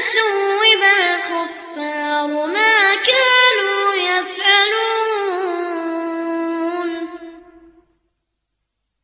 Let's do